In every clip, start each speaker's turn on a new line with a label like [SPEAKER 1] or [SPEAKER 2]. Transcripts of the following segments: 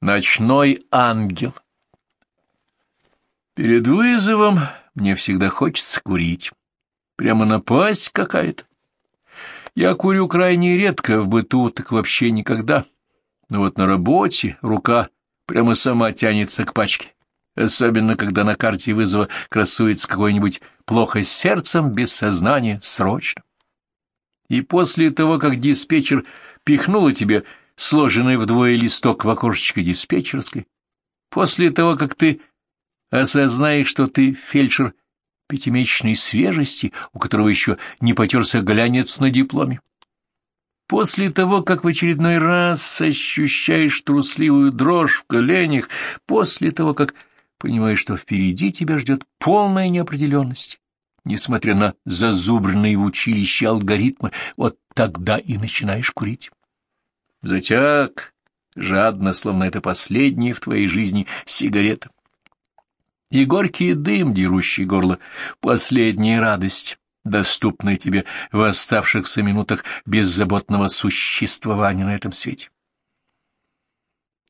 [SPEAKER 1] Ночной ангел. Перед вызовом мне всегда хочется курить. Прямо напасть какая-то. Я курю крайне редко, в быту так вообще никогда. Но вот на работе рука прямо сама тянется к пачке. Особенно, когда на карте вызова красуется какой-нибудь плохо с сердцем, без сознания, срочно. И после того, как диспетчер пихнула тебе сложенный вдвое листок в окошечко диспетчерской, после того, как ты осознаешь, что ты фельдшер пятимесячной свежести, у которого еще не потерся глянец на дипломе, после того, как в очередной раз ощущаешь трусливую дрожь в коленях, после того, как понимаешь, что впереди тебя ждет полная неопределенность, несмотря на зазубренные в училище алгоритмы, вот тогда и начинаешь курить. Затяг, жадно, словно это последняя в твоей жизни сигарета. И горький дым, дерущий горло, последняя радость, доступная тебе в оставшихся минутах беззаботного существования на этом свете.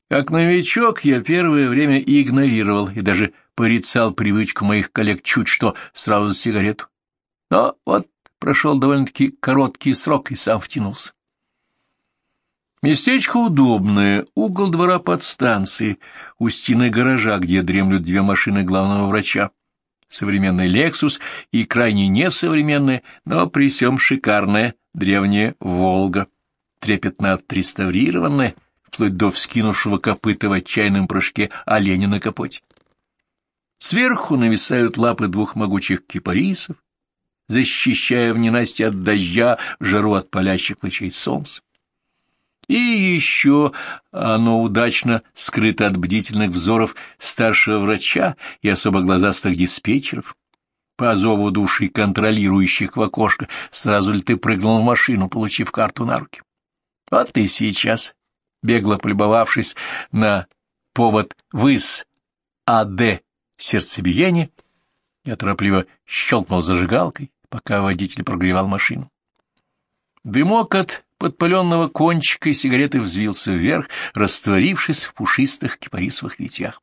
[SPEAKER 1] Как новичок я первое время игнорировал и даже порицал привычку моих коллег чуть что сразу сигарету. Но вот прошел довольно-таки короткий срок и сам втянулся. Местечко удобное, угол двора под станцией, у стены гаража, где дремлют две машины главного врача. Современный «Лексус» и крайне несовременная, но при всем шикарная древняя «Волга», трепетно отреставрированная, вплоть до вскинувшего копыта в отчаянном прыжке оленя на капоте. Сверху нависают лапы двух могучих кипарисов, защищая в ненастье от дождя, в жару от палящих лучей солнца. И еще оно удачно скрыто от бдительных взоров старшего врача и особо глазастых диспетчеров. По зову души, контролирующих в окошко, сразу ли ты прыгнул в машину, получив карту на руки. Вот и сейчас, бегло полюбовавшись на повод выс АД сердцебиения, я торопливо щелкнул зажигалкой, пока водитель прогревал машину. Дымок от подпаленного кончика сигареты взвился вверх, растворившись в пушистых кипарисовых ветвях.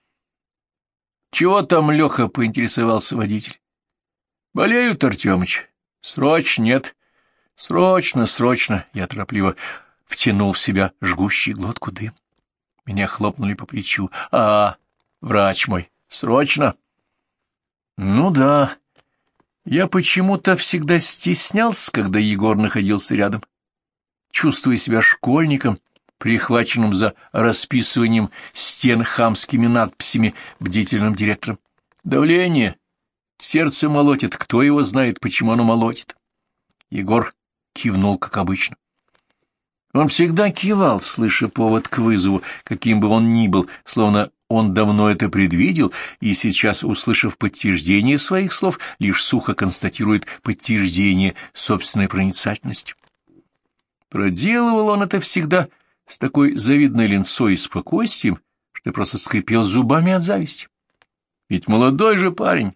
[SPEAKER 1] — Чего там, Леха? — поинтересовался водитель. — Болеют, Артемыч. — Срочно нет. — Срочно, срочно. Я торопливо втянул в себя жгущий глотку дым. Меня хлопнули по плечу. — А, врач мой, срочно? — Ну да. Я почему-то всегда стеснялся, когда Егор находился рядом. Чувствуя себя школьником, прихваченным за расписыванием стен хамскими надписями бдительным директором. Давление. Сердце молотит. Кто его знает, почему оно молотит? Егор кивнул, как обычно. Он всегда кивал, слыша повод к вызову, каким бы он ни был, словно он давно это предвидел и сейчас, услышав подтверждение своих слов, лишь сухо констатирует подтверждение собственной проницательности. Проделывал он это всегда с такой завидной линцой и спокойствием, что просто скрипел зубами от зависти. Ведь молодой же парень,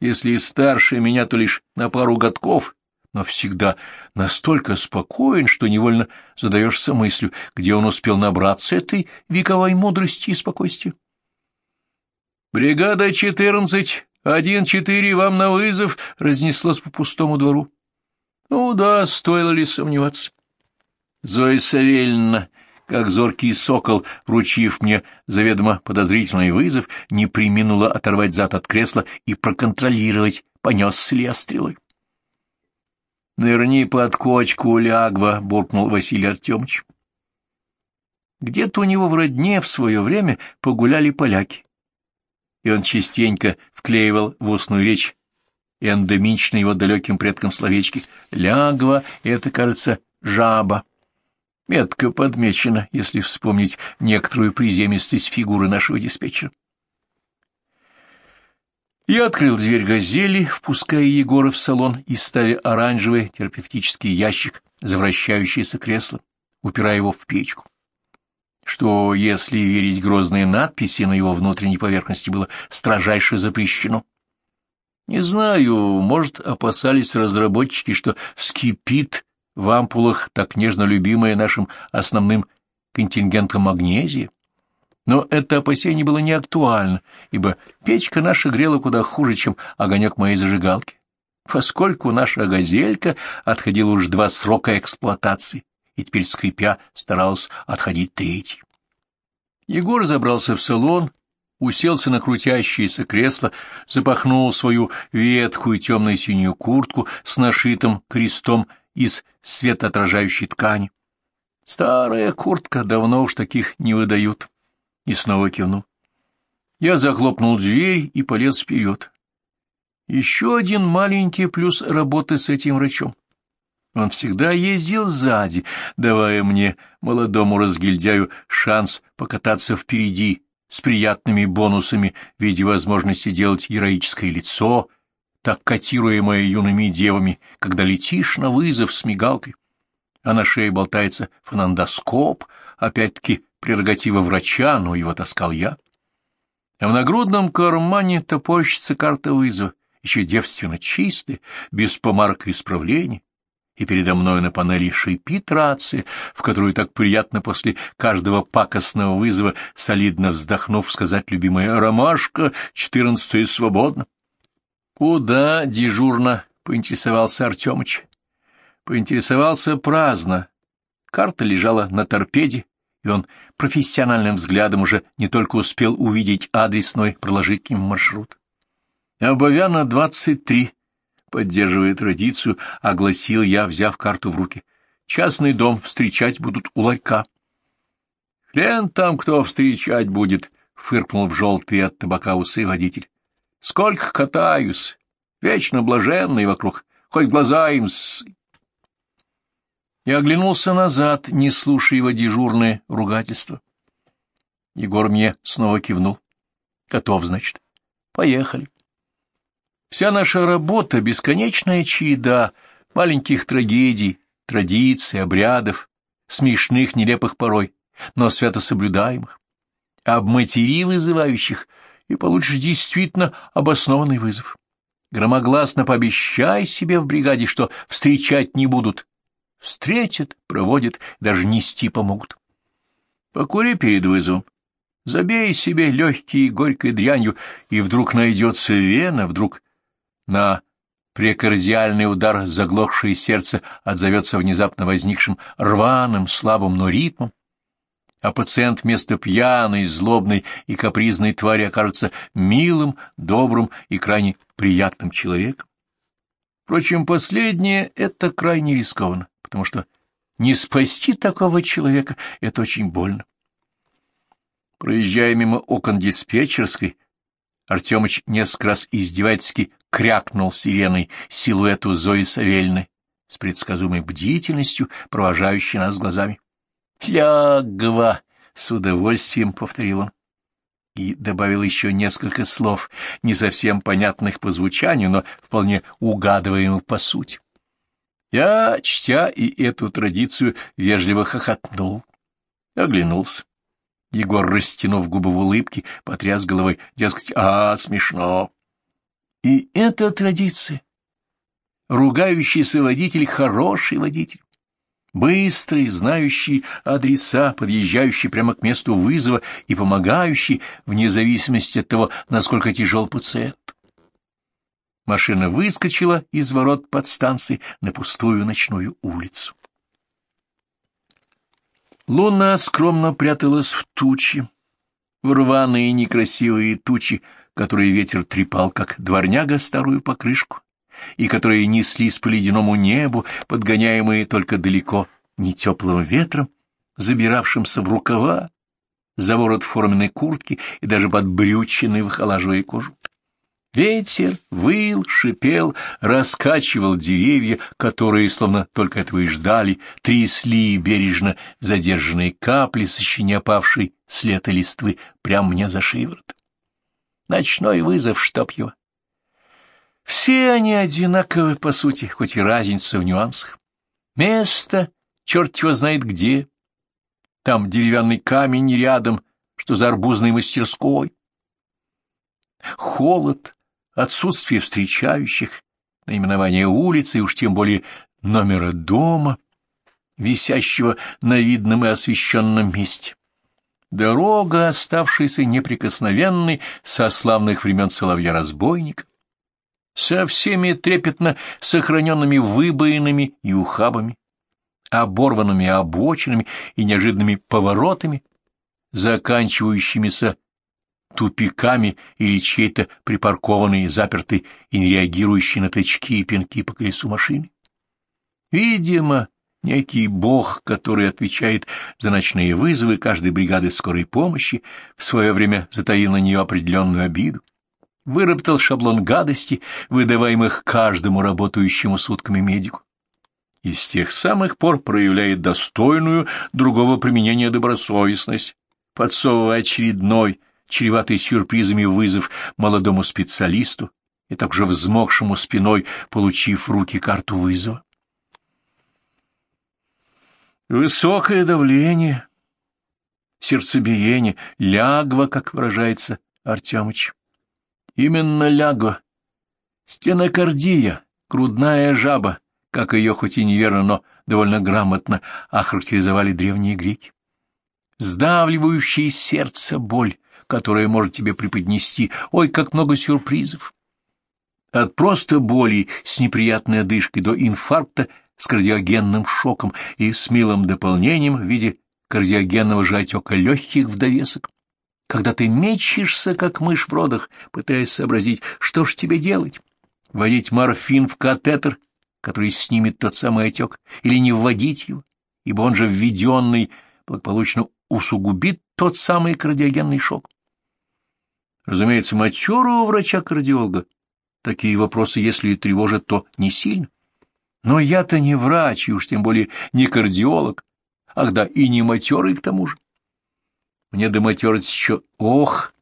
[SPEAKER 1] если и старше меня, то лишь на пару годков, но всегда настолько спокоен, что невольно задаешься мыслью, где он успел набраться этой вековой мудрости и спокойствия. «Бригада четырнадцать, один-четыре, вам на вызов!» — разнеслось по пустому двору. Ну да, стоило ли сомневаться. Зоя Савельевна, как зоркий сокол, вручив мне заведомо подозрительный вызов, не приминула оторвать зад от кресла и проконтролировать, понес ли я стрелой. «Нырни под кочку, лягва!» — буркнул Василий Артемович. Где-то у него в родне в свое время погуляли поляки, и он частенько вклеивал в устную речь эндемичные его далеким предкам словечки «лягва» — это, кажется, «жаба». Метко подмечено, если вспомнить некоторую приземистость фигуры нашего диспетчера. Я открыл дверь «Газели», впуская Егора в салон и ставя оранжевый терапевтический ящик за вращающееся кресло, упирая его в печку. Что, если верить грозные надписи на его внутренней поверхности, было строжайше запрещено. Не знаю, может, опасались разработчики, что вскипит в ампулах так нежно любимое нашим основным контингента магнезия. Но это опасение было не актуально, ибо печка наша грела куда хуже, чем огонек моей зажигалки, поскольку наша газелька отходила уж два срока эксплуатации, и теперь, скрипя, старалась отходить третий. Егор забрался в салон, уселся на крутящееся кресло, запахнул свою ветхую темно-синюю куртку с нашитым крестом из светоотражающей ткани. Старая куртка, давно уж таких не выдают и снова кивнул. Я захлопнул дверь и полез вперед. Еще один маленький плюс работы с этим врачом. Он всегда ездил сзади, давая мне, молодому разгильдяю, шанс покататься впереди с приятными бонусами в виде возможности делать героическое лицо, так котируемое юными девами, когда летишь на вызов с мигалкой, а на шее болтается фонандоскоп, опять-таки прерогатива врача, но его таскал я. А в нагрудном кармане топорщится карта вызова, еще девственно чистая, без помарок и исправлений, и передо мной на панели шипит рация, в которую так приятно после каждого пакостного вызова, солидно вздохнув, сказать любимая «Ромашка, четырнадцатая свободна». «Куда дежурно?» — поинтересовался Артемыч. Поинтересовался праздно. Карта лежала на торпеде, и он профессиональным взглядом уже не только успел увидеть адрес, но и проложить к ним маршрут. «Обовяна, 23», — поддерживая традицию, огласил я, взяв карту в руки. «Частный дом встречать будут у ларька». «Хрен там кто встречать будет», — фыркнул в желтый от табака усы водитель. «Сколько катаюсь, вечно блаженный вокруг, хоть глаза им с...» и оглянулся назад, не слушая его дежурное ругательство. Егор мне снова кивнул. Готов, значит. Поехали. Вся наша работа — бесконечная череда маленьких трагедий, традиций, обрядов, смешных, нелепых порой, но свято соблюдаемых, обматери вызывающих, и получишь действительно обоснованный вызов. Громогласно пообещай себе в бригаде, что встречать не будут, Встретят, проводят, даже нести помогут. Покури перед вызовом, забей себе легкие горькой дрянью, и вдруг найдется вена, вдруг на прекардиальный удар заглохшее сердце отзовется внезапно возникшим рваным, слабым, но ритмом, а пациент вместо пьяной, злобной и капризной твари окажется милым, добрым и крайне приятным человеком. Впрочем, последнее — это крайне рискованно потому что не спасти такого человека — это очень больно. Проезжая мимо окон диспетчерской, Артемыч несколько раз издевательски крякнул сиреной силуэту Зои Савельны с предсказуемой бдительностью, провожающей нас глазами. «Лягва!» — с удовольствием повторил он. И добавил еще несколько слов, не совсем понятных по звучанию, но вполне угадываемых по сути. Я, чтя и эту традицию, вежливо хохотнул. Оглянулся. Егор, растянув губы в улыбке, потряс головой, дескать, а, смешно. И это традиция. Ругающийся водитель — хороший водитель. Быстрый, знающий адреса, подъезжающий прямо к месту вызова и помогающий, вне зависимости от того, насколько тяжел пациент. Машина выскочила из ворот подстанции на пустую ночную улицу. Луна скромно пряталась в тучи, в рваные некрасивые тучи, которые ветер трепал, как дворняга старую покрышку, и которые неслись по ледяному небу, подгоняемые только далеко не теплым ветром, забиравшимся в рукава, за ворот форменной куртки и даже под брючиной выхолаживая кожу. Ветер выл, шипел, раскачивал деревья, которые, словно только этого и ждали, трясли бережно задержанные капли с еще не опавшей с лета листвы прямо мне за шиворот. Ночной вызов, чтоб его. Все они одинаковы, по сути, хоть и разница в нюансах. Место, черт его знает где. Там деревянный камень рядом, что за арбузной мастерской. Холод, отсутствие встречающих, наименование улицы и уж тем более номера дома, висящего на видном и освещенном месте. Дорога, оставшаяся неприкосновенной со славных времен соловья-разбойника, со всеми трепетно сохраненными выбоинами и ухабами, оборванными обочинами и неожиданными поворотами, заканчивающимися тупиками или чьей-то припаркованной, запертой и не реагирующей на тычки и пинки по колесу машины. Видимо, некий бог, который отвечает за ночные вызовы каждой бригады скорой помощи, в свое время затаил на нее определенную обиду, выработал шаблон гадости, выдаваемых каждому работающему сутками медику. И с тех самых пор проявляет достойную другого применения добросовестность, подсовывая очередной, чреватый сюрпризами вызов молодому специалисту и также взмокшему спиной, получив в руки карту вызова. Высокое давление, сердцебиение, лягва, как выражается Артемыч. Именно лягва. Стенокардия, грудная жаба, как ее хоть и неверно, но довольно грамотно охарактеризовали древние греки. Сдавливающее сердце боль, которая может тебе преподнести, ой, как много сюрпризов. От просто боли с неприятной одышкой до инфаркта с кардиогенным шоком и с милым дополнением в виде кардиогенного же отека легких в довесок. Когда ты мечешься, как мышь в родах, пытаясь сообразить, что ж тебе делать, вводить морфин в катетер, который снимет тот самый отек, или не вводить его, ибо он же введенный благополучно усугубит тот самый кардиогенный шок. Разумеется, матерого врача-кардиолога такие вопросы, если и тревожат, то не сильно. Но я-то не врач, и уж тем более не кардиолог. Ах да, и не матерый к тому же. Мне до еще, ох,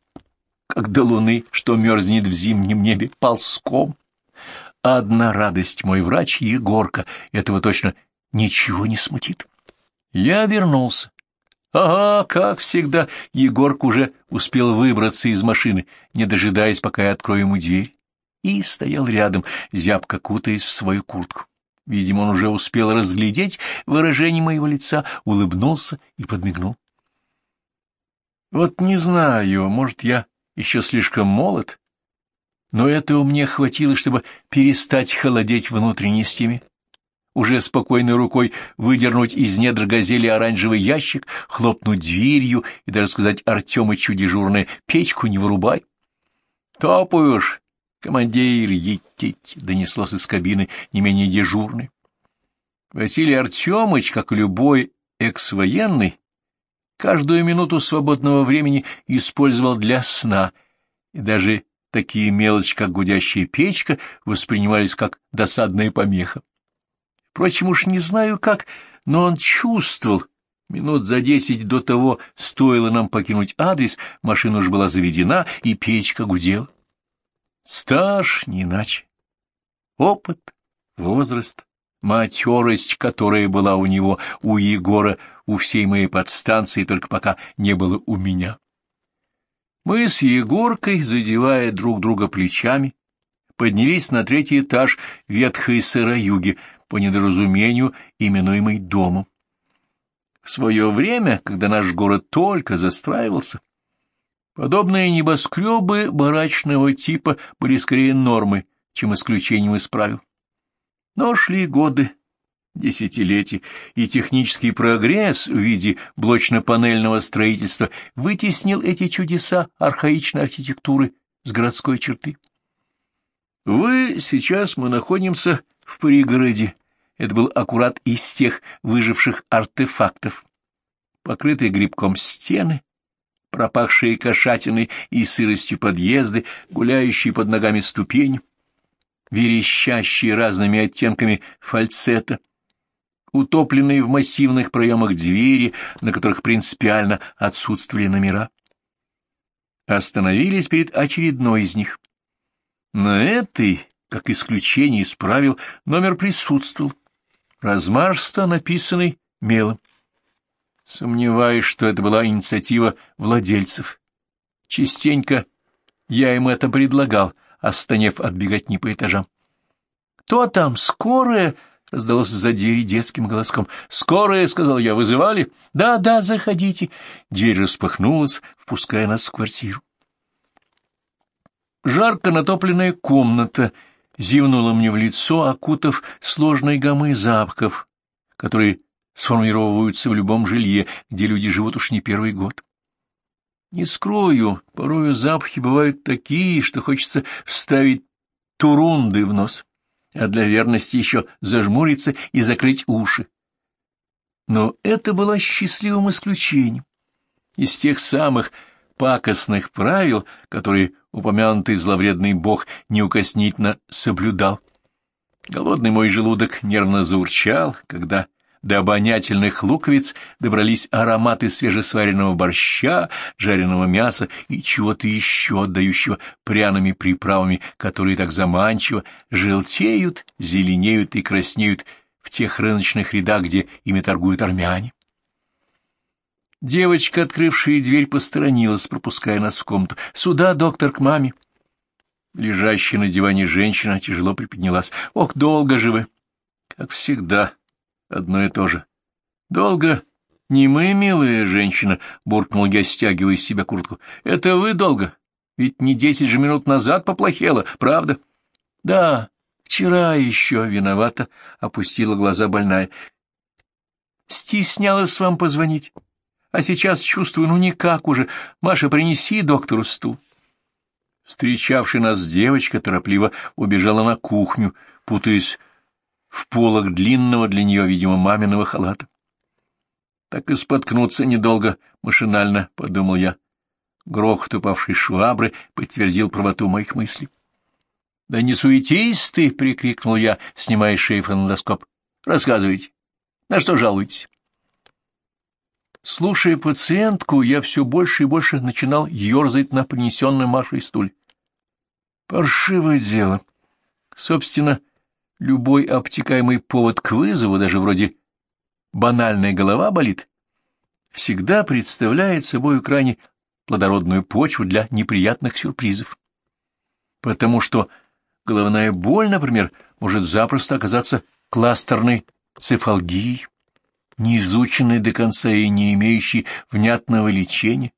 [SPEAKER 1] как до луны, что мерзнет в зимнем небе ползком. Одна радость, мой врач Егорка, этого точно ничего не смутит. Я вернулся. Ага, как всегда, Егорка уже успел выбраться из машины, не дожидаясь, пока я открою ему дверь, и стоял рядом, зябко кутаясь в свою куртку. Видимо, он уже успел разглядеть выражение моего лица, улыбнулся и подмигнул. Вот не знаю, может, я еще слишком молод, но этого мне хватило, чтобы перестать холодеть внутренностями, уже спокойной рукой выдернуть из недр газели оранжевый ящик, хлопнуть дверью и даже сказать Артемычу дежурное «печку не вырубай». «Топаешь, «Командир, етить!» — донеслось из кабины не менее дежурный. Василий Артемыч, как любой экс-военный, каждую минуту свободного времени использовал для сна, и даже такие мелочи, как гудящая печка, воспринимались как досадная помеха. Впрочем, уж не знаю как, но он чувствовал, минут за десять до того стоило нам покинуть адрес, машина уж была заведена, и печка гудела. Стаж не иначе. Опыт, возраст, матерость, которая была у него, у Егора, у всей моей подстанции, только пока не было у меня. Мы с Егоркой, задевая друг друга плечами, поднялись на третий этаж ветхой сыроюги, по недоразумению именуемой домом. В свое время, когда наш город только застраивался, Подобные небоскребы барачного типа были скорее нормой, чем исключением из правил. Но шли годы, десятилетия, и технический прогресс в виде блочно-панельного строительства вытеснил эти чудеса архаичной архитектуры с городской черты. Вы, сейчас мы находимся в пригороде. Это был аккурат из тех выживших артефактов. Покрытые грибком стены, пропахшие кошатиной и сыростью подъезды, гуляющие под ногами ступень, верещащие разными оттенками фальцета, утопленные в массивных проемах двери, на которых принципиально отсутствовали номера. Остановились перед очередной из них. На этой, как исключение из правил, номер присутствовал, размашисто написанный мелом. Сомневаюсь, что это была инициатива владельцев. Частенько я им это предлагал, останев от беготни по этажам. «Кто там? Скорая?» — раздалось за двери детским голоском. «Скорая!» — сказал я. «Вызывали?» «Да, да, заходите!» Дверь распахнулась, впуская нас в квартиру. Жарко натопленная комната зевнула мне в лицо, окутав сложной гаммой запахов, которые сформировываются в любом жилье, где люди живут уж не первый год. Не скрою, порою запахи бывают такие, что хочется вставить турунды в нос, а для верности еще зажмуриться и закрыть уши. Но это было счастливым исключением из тех самых пакостных правил, которые упомянутый зловредный бог неукоснительно соблюдал. Голодный мой желудок нервно заурчал, когда до обонятельных луковиц добрались ароматы свежесваренного борща, жареного мяса и чего-то еще отдающего пряными приправами, которые так заманчиво желтеют, зеленеют и краснеют в тех рыночных рядах, где ими торгуют армяне. Девочка, открывшая дверь, посторонилась, пропуская нас в комнату. «Сюда, доктор, к маме». Лежащая на диване женщина тяжело приподнялась. «Ох, долго же вы!» «Как всегда, одно и то же». «Долго?» «Не мы, милая женщина», — буркнул я, стягивая из себя куртку. «Это вы долго? Ведь не десять же минут назад поплохело, правда?» «Да, вчера еще виновата», — опустила глаза больная. «Стеснялась вам позвонить». А сейчас чувствую, ну никак уже. Маша, принеси доктору стул. Встречавшая нас девочка торопливо убежала на кухню, путаясь в полах длинного для нее, видимо, маминого халата. Так и споткнуться недолго, машинально, — подумал я. Грохот упавшей швабры подтвердил правоту моих мыслей. — Да не суетись ты! — прикрикнул я, снимая шею фонодоскоп. — Рассказывайте. На что жалуетесь? Слушая пациентку, я все больше и больше начинал ерзать на принесенном Машей стуле. Паршивое дело. Собственно, любой обтекаемый повод к вызову, даже вроде банальная голова болит, всегда представляет собой крайне плодородную почву для неприятных сюрпризов. Потому что головная боль, например, может запросто оказаться кластерной цефалгией не изученный до конца и не имеющий внятного лечения,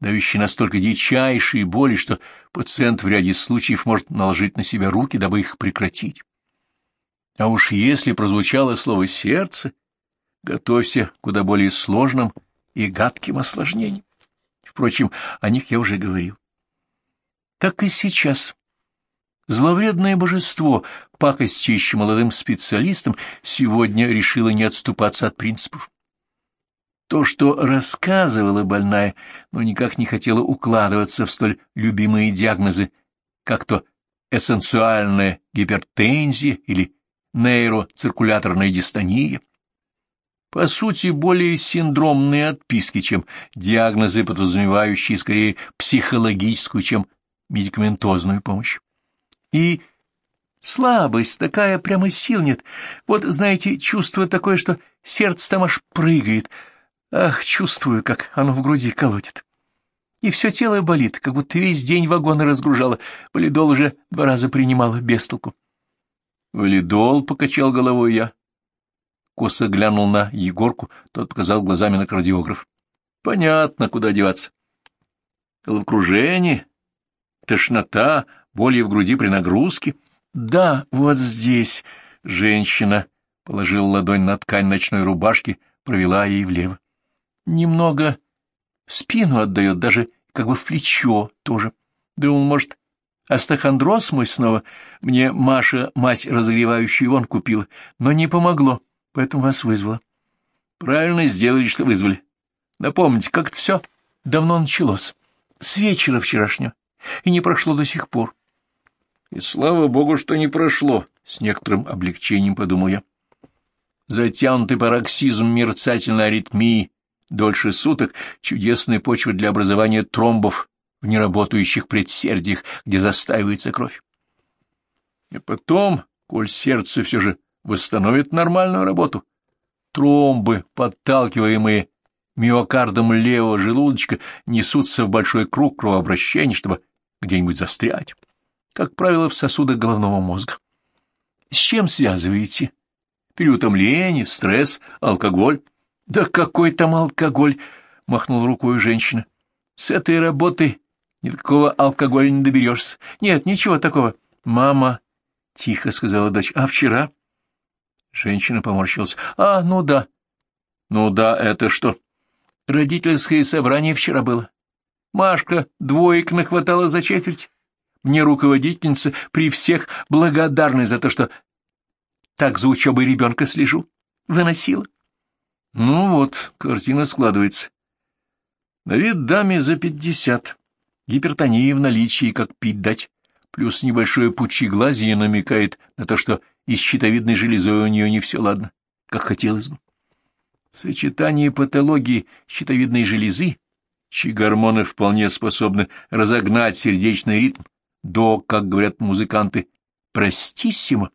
[SPEAKER 1] дающий настолько дичайшие боли, что пациент в ряде случаев может наложить на себя руки, дабы их прекратить. А уж если прозвучало слово «сердце», готовься к куда более сложным и гадким осложнениям. Впрочем, о них я уже говорил. Так и сейчас. Зловредное божество, пакостище молодым специалистам, сегодня решило не отступаться от принципов. То, что рассказывала больная, но никак не хотела укладываться в столь любимые диагнозы, как то эссенциальная гипертензия или нейроциркуляторная дистония. По сути, более синдромные отписки, чем диагнозы, подразумевающие скорее психологическую, чем медикаментозную помощь. И слабость такая, прямо сил нет. Вот, знаете, чувство такое, что сердце там аж прыгает. Ах, чувствую, как оно в груди колотит. И все тело болит, как будто весь день вагоны разгружала. Валидол уже два раза принимала без толку. Валидол, — покачал головой я. Косо глянул на Егорку, тот показал глазами на кардиограф. Понятно, куда деваться. Головокружение, тошнота, боли в груди при нагрузке? Да, вот здесь. Женщина положила ладонь на ткань ночной рубашки, провела ей влево. Немного спину отдает, даже как бы в плечо тоже. Думал, может, астахондроз мой снова. Мне Маша мазь разогревающую вон купила, но не помогло, поэтому вас вызвала. Правильно сделали, что вызвали. Напомните, как это все давно началось. С вечера вчерашнего. И не прошло до сих пор. И слава богу, что не прошло, — с некоторым облегчением подумал я. Затянутый пароксизм мерцательной аритмии дольше суток — чудесная почва для образования тромбов в неработающих предсердиях, где застаивается кровь. И потом, коль сердце все же восстановит нормальную работу, тромбы, подталкиваемые миокардом левого желудочка, несутся в большой круг кровообращения, чтобы где-нибудь застрять как правило, в сосудах головного мозга. С чем связываете Переутомление, стресс, алкоголь. Да какой там алкоголь, махнул рукой женщина. С этой работы никакого алкоголя не доберешься. Нет, ничего такого. Мама, тихо сказала дочь, а вчера? Женщина поморщилась. А, ну да. Ну да, это что? Родительское собрание вчера было. Машка двоек нахватала за четверть. Мне руководительница при всех благодарна за то, что так за учебой ребенка слежу. Выносила. Ну вот, картина складывается. На вид даме за пятьдесят. Гипертония в наличии, как пить дать. Плюс небольшое пучеглазие намекает на то, что и щитовидной железой у нее не все ладно, как хотелось бы. Сочетание патологии щитовидной железы, чьи гормоны вполне способны разогнать сердечный ритм до, как говорят музыканты, простиссимо,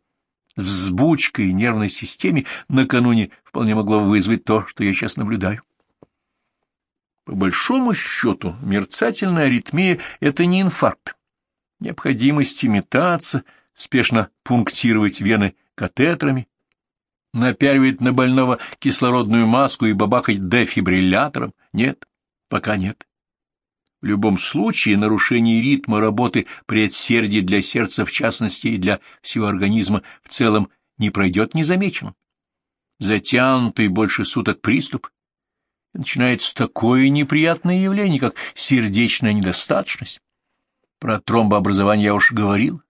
[SPEAKER 1] взбучкой нервной системе накануне вполне могло вызвать то, что я сейчас наблюдаю. По большому счету, мерцательная аритмия — это не инфаркт. Необходимость метаться, спешно пунктировать вены катетрами, напяливать на больного кислородную маску и бабахать дефибриллятором? Нет, пока нет. В любом случае нарушение ритма работы предсердий для сердца в частности и для всего организма в целом не пройдет незамеченным. Затянутый больше суток приступ начинается такое неприятное явление, как сердечная недостаточность. Про тромбообразование я уж говорил.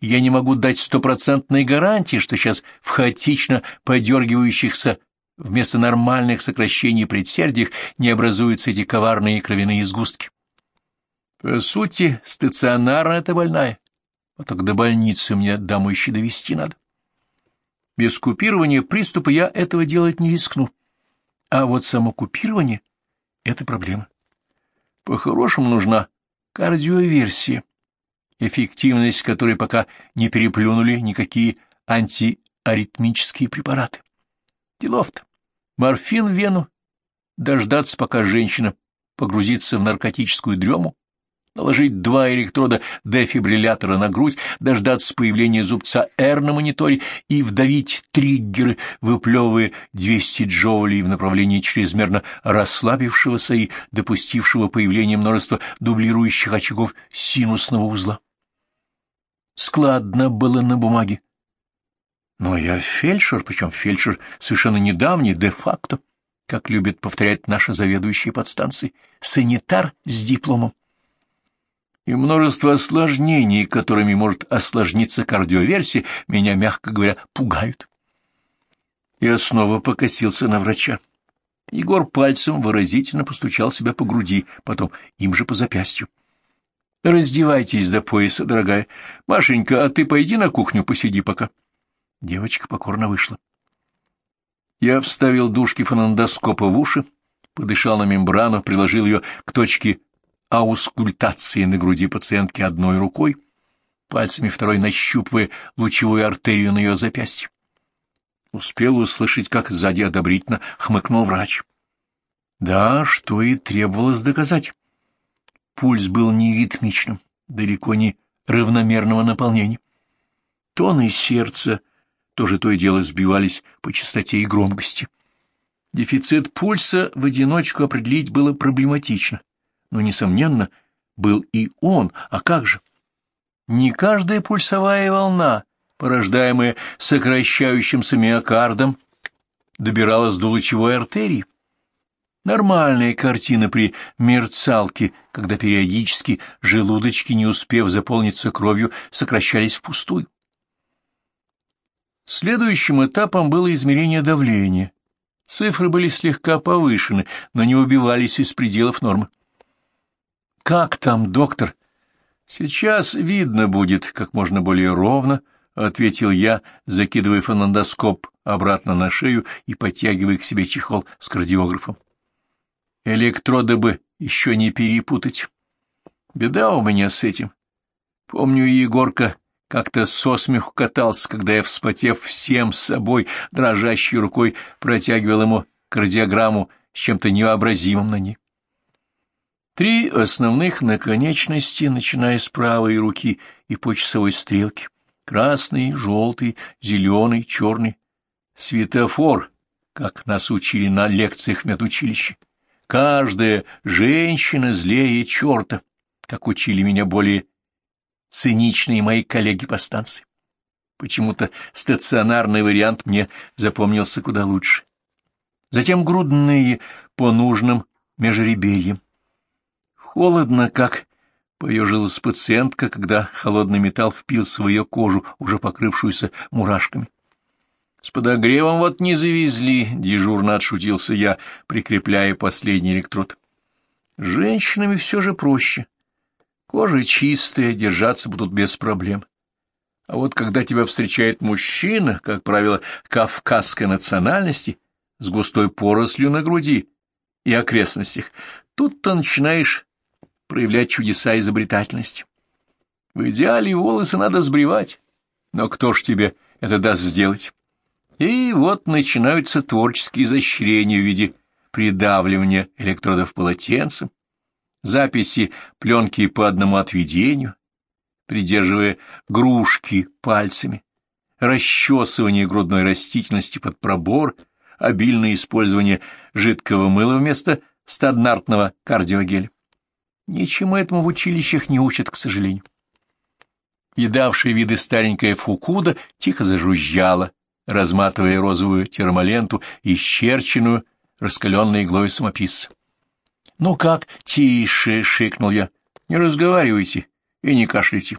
[SPEAKER 1] Я не могу дать стопроцентной гарантии, что сейчас в хаотично подергивающихся вместо нормальных сокращений предсердиях не образуются эти коварные кровяные сгустки. По сути, стационарно это больная, а так до больницы мне даму еще довести надо. Без купирования приступа я этого делать не рискну. А вот само купирование — это проблема. По-хорошему нужна кардиоверсия, эффективность которой пока не переплюнули никакие антиаритмические препараты. Делов-то. Морфин в вену, дождаться, пока женщина погрузится в наркотическую дрему, наложить два электрода дефибриллятора на грудь, дождаться появления зубца R на мониторе и вдавить триггеры, выплевывая 200 джоулей в направлении чрезмерно расслабившегося и допустившего появление множества дублирующих очагов синусного узла. Складно было на бумаге, но я фельдшер, причем фельдшер совершенно недавний, де-факто, как любит повторять наши заведующие подстанции, санитар с дипломом. И множество осложнений, которыми может осложниться кардиоверсия, меня, мягко говоря, пугают. Я снова покосился на врача. Егор пальцем выразительно постучал себя по груди, потом им же по запястью. «Раздевайтесь до пояса, дорогая. Машенька, а ты пойди на кухню, посиди пока». Девочка покорно вышла. Я вставил дужки фонендоскопа в уши, подышал на мембрану, приложил ее к точке аускультации на груди пациентки одной рукой, пальцами второй нащупывая лучевую артерию на ее запястье. Успел услышать, как сзади одобрительно хмыкнул врач. Да, что и требовалось доказать. Пульс был не ритмичным, далеко не равномерного наполнения. Тоны сердца — тоже то и дело сбивались по частоте и громкости. Дефицит пульса в одиночку определить было проблематично, но, несомненно, был и он, а как же? Не каждая пульсовая волна, порождаемая сокращающимся миокардом, добиралась до лучевой артерии. Нормальная картина при мерцалке, когда периодически желудочки, не успев заполниться кровью, сокращались впустую. Следующим этапом было измерение давления. Цифры были слегка повышены, но не убивались из пределов нормы. «Как там, доктор?» «Сейчас видно будет, как можно более ровно», — ответил я, закидывая фонендоскоп обратно на шею и подтягивая к себе чехол с кардиографом. «Электроды бы еще не перепутать. Беда у меня с этим. Помню, Егорка как-то со смеху катался, когда я, вспотев всем с собой, дрожащей рукой протягивал ему кардиограмму с чем-то невообразимым на ней. Три основных наконечности, начиная с правой руки и по часовой стрелке. Красный, желтый, зеленый, черный. Светофор, как нас учили на лекциях в медучилище. Каждая женщина злее черта, как учили меня более циничные мои коллеги по станции. Почему-то стационарный вариант мне запомнился куда лучше. Затем грудные по нужным межреберьям. Холодно, как поежилась пациентка, когда холодный металл впил ее кожу, уже покрывшуюся мурашками. С подогревом вот не завезли, дежурно отшутился я, прикрепляя последний электрод. женщинами все же проще. Кожа чистая, держаться будут без проблем. А вот когда тебя встречает мужчина, как правило, кавказской национальности, с густой порослью на груди и окрестностях, тут ты начинаешь проявлять чудеса изобретательности. В идеале волосы надо сбривать, но кто ж тебе это даст сделать? И вот начинаются творческие изощрения в виде придавливания электродов полотенцем, записи пленки по одному отведению, придерживая грушки пальцами, расчесывание грудной растительности под пробор, обильное использование жидкого мыла вместо стандартного кардиогеля. Ничему этому в училищах не учат, к сожалению. Едавшая виды старенькая Фукуда тихо зажужжала, разматывая розовую термоленту, исчерченную, раскаленной иглой самописца. — Ну как? Тише! — шикнул я. — Не разговаривайте и не кашляйте.